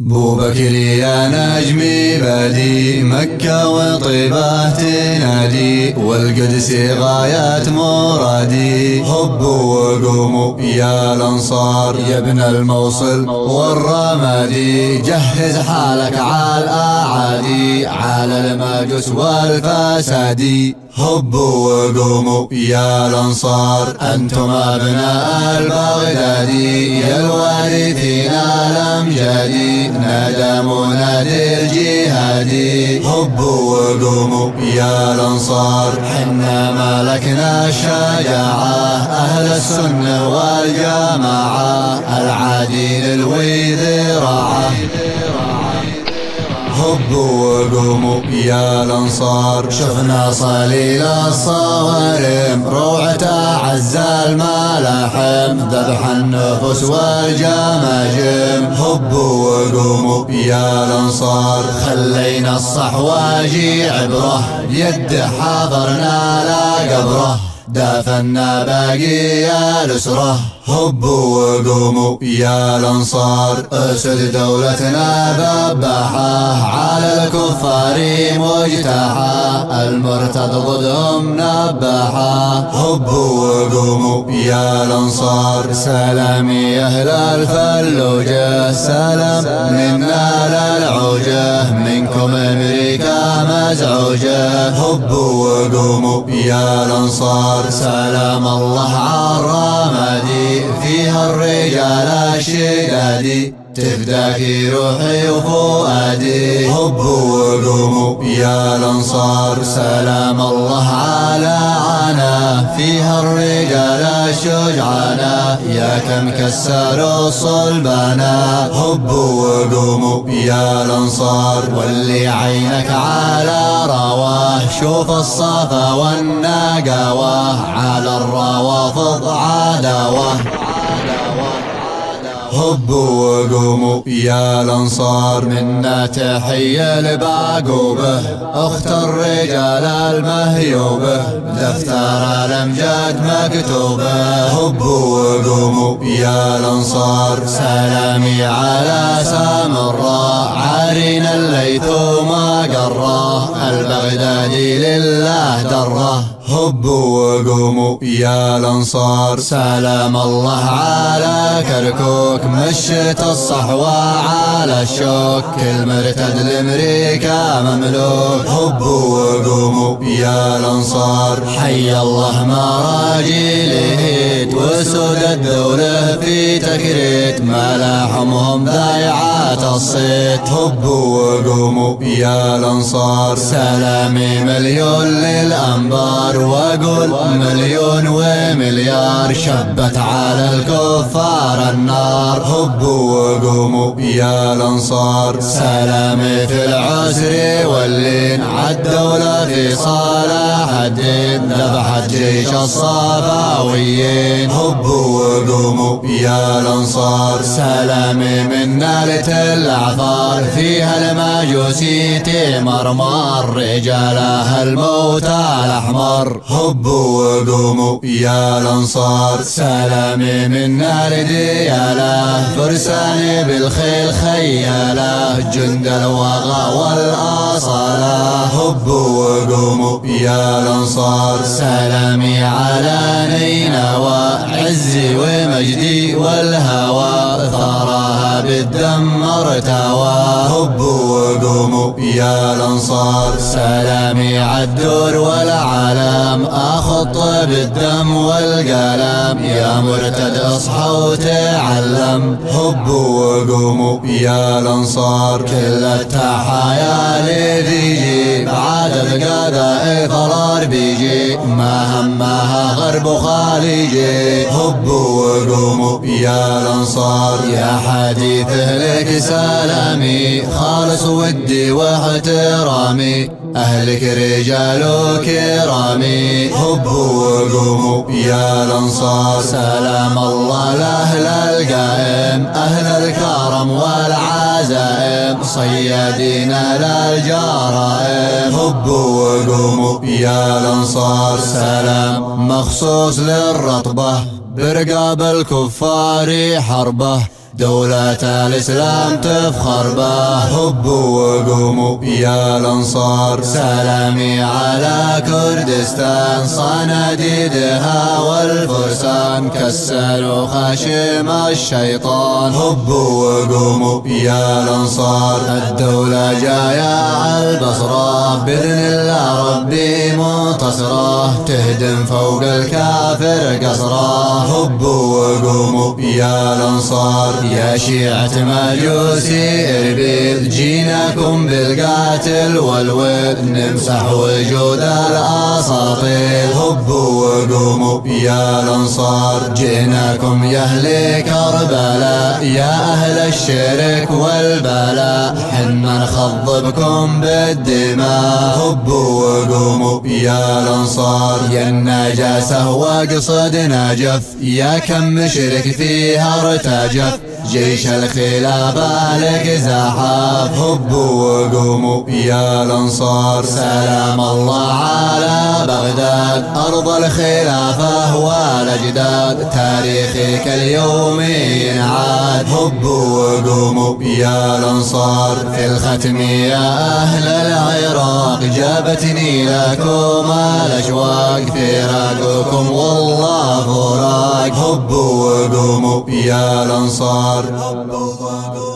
بو بكر يا نجمي بادي مكة وطيبة تنادي والقدس غاية مرادي. هبوا وقوموا يا الأنصار يا ابن الموصل والرمادي. جهز حالك على الأعادي على المجوس والفسادي. هبوا وقوموا يا الانصار أنتم ابناء البغدادي يا الوارثين الامجادي نادى منادي الجهادي هبوا وقوموا يا الانصار حنا ملكنا الشجاعه أهل السنة والجماعة العادي للوي ذراعه هبوا وقوموا يا الأنصار. شفنا صليل الصوارم روعة اعز الملاحم ذبح النفوس والجماجم هبوا وقوموا يا الأنصار. خلينا الصحواجي عبره يد حضرنا لا قبره. دافنا باقي الأسرة هبوا وقوموا يا الأنصار. أسد دولتنا ذبحة على الكفار مجتاحة المرتد ضدهم نبحة هبوا وقوموا يا الأنصار. سلامي أهل الفلوجة سلام منا للعوجة. منكم أمريكا مزعوجة هبوا وقوموا يا الأنصار. سلام الله عالرمادي فيها الرجال الشدادي تفداك روحي وفؤادي. هبوا وقوموا يا الأنصار. سلام الله على عنا. فيها الرجال الشجعانا يا كم كسروا صلبنا هبوا وقوموا يا الأنصار. واللي عينك على رواه شوف الصفا والنقاوة. على الروافض عداوه هبوا وقوموا يا الأنصار منا تحية لبعقوبه أخت الرجال المهيوبة. دفتر الامجاد مكتوبة. هبوا وقوموا يا الأنصار. سلامي على سامراء عارين الليثوم قراه البغدادي لله دره هبوا وقوموا يا الأنصار. سلام الله على كركوك مشت الصحوة على الشوك. كل مرتد لأمريكا مملوك. هبوا وقوموا يا الأنصار. حي الله مراجيل وسود الدولة في تكريت. ملاحمهم ضيعات الصيت. هبوا وقوموا يا الأنصار. سلامي مليون للأنبار. واقول مليون ومليار شبت على الكفار النار. هبوا وقوموا يا الأنصار. سلامي في العسر واللين. عالدولة في صالح الدين ذبحت جيش الصفاويين. هبوا وقوموا يا الأنصار. سلامي من نالة الاعثار فيها المجوسي تمرمر رجالها الموتى الأحمر. هبوا وقوموا يا الأنصار. سلامي من نار دياله فرساني بالخيل خياله. جند الوغى والآصاله. هبوا وقوموا يا الأنصار. سلامي على نينوى عزي ومجدي والهوى. ثراها بالدم ارتوى هبوا وقوموا يا الأنصار. سلامي عالدور والعلام أخط بالدم والقلم. يا مرتد اصحى وتعلم هبوا وقوموا يا الأنصار. كل التحايا لذيجي بعد القضاء فرار بيجي. ما همها غرب وخاليجي هبوا وقوموا يا الأنصار. يا حديث لك سلامي خالص ودي واحترامي. أهلك رجال كرامي هبوا وقوموا يا الأنصار. سلام الله لأهل القائم أهل الكرم والعزائم صيادين للجرائم. هبوا وقوموا يا الأنصار. سلام مخصوص للرطبة برقاب الكفار حربة. دولة الإسلام تفخر به هبوا وقوموا يا الأنصار سلامي على كردستان. صناديدها والفرسان. كسروا خشم الشيطان. هبوا وقوموا يا الأنصار الدولة جاية على البصرة. بإذن الله ربي منتصرة. تهدم فوق الكافر قصرة. هبوا وقوموا يا الأنصار يا شيعة مجوسي اربيل جيناكم بالقاتل والويل نمسح وجود الأساطيل هبوا وقوموا يا الأنصار جيناكم يا أهل كربلاء يا أهل الشرك والبلاء. حنا نخضبكم بالدماء. هبوا وقوموا يا الأنصار يا النجاسة وقصد نجف يا كم مشرك فيها ارتجف. جيش الخلافة لك زحف هبوا وقوموا يا الأنصار. سلام الله على بغداد. أرض الخلافة والاجداد تاريخك اليوم ينعاد. هبوا وقوموا يا الأنصار. في الختم يا أهل العراق جابتني لكم الأشواق. فراقكم والله فراق. هبوا وقوموا يا الانصار النار